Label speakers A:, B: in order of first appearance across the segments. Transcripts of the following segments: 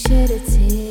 A: shed a tear.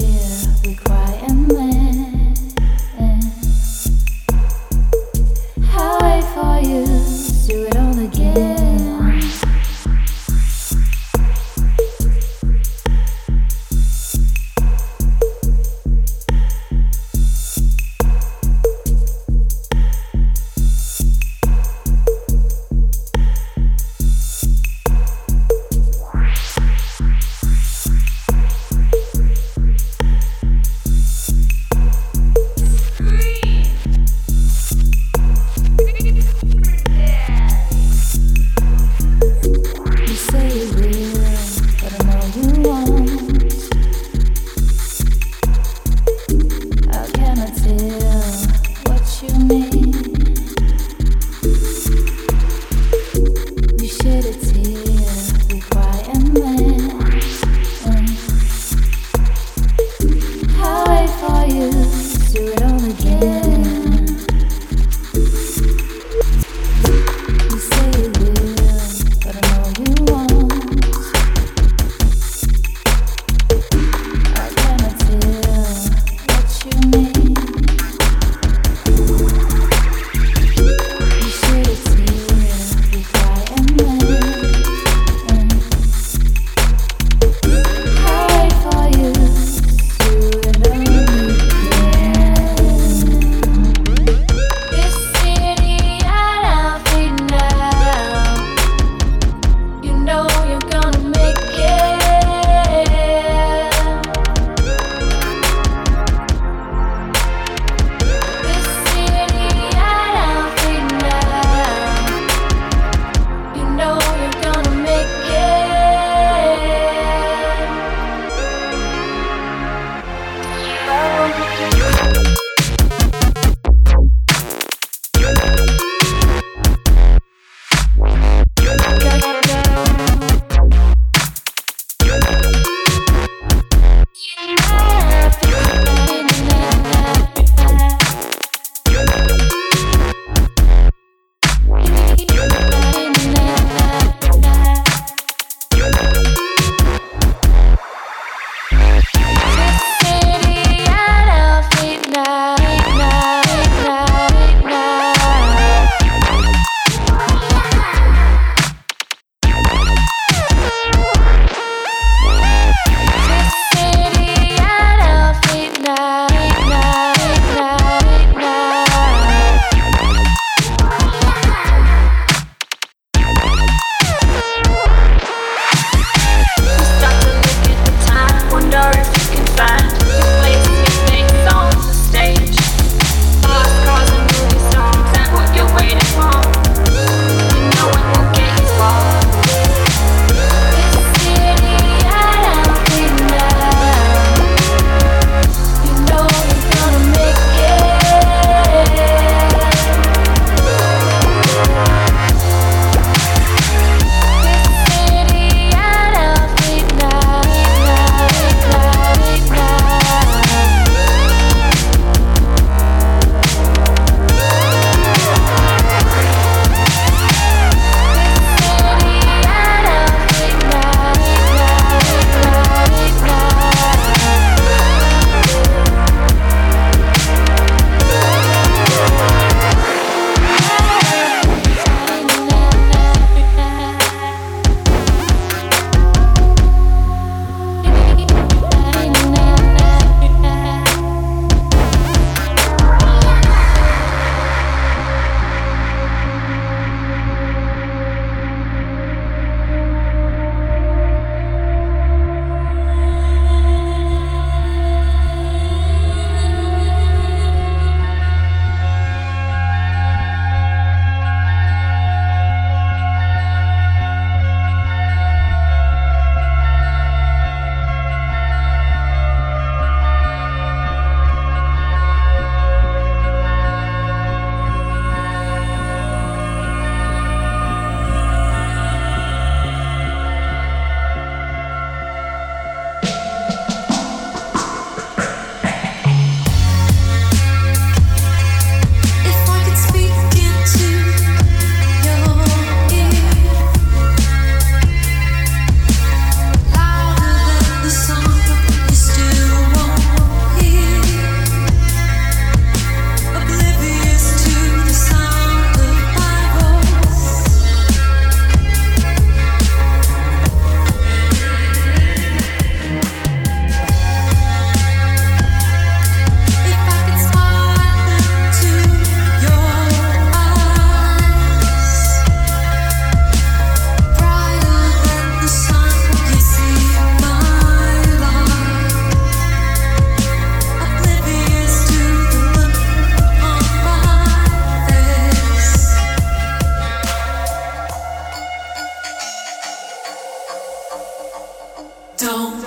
B: Don't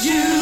B: you?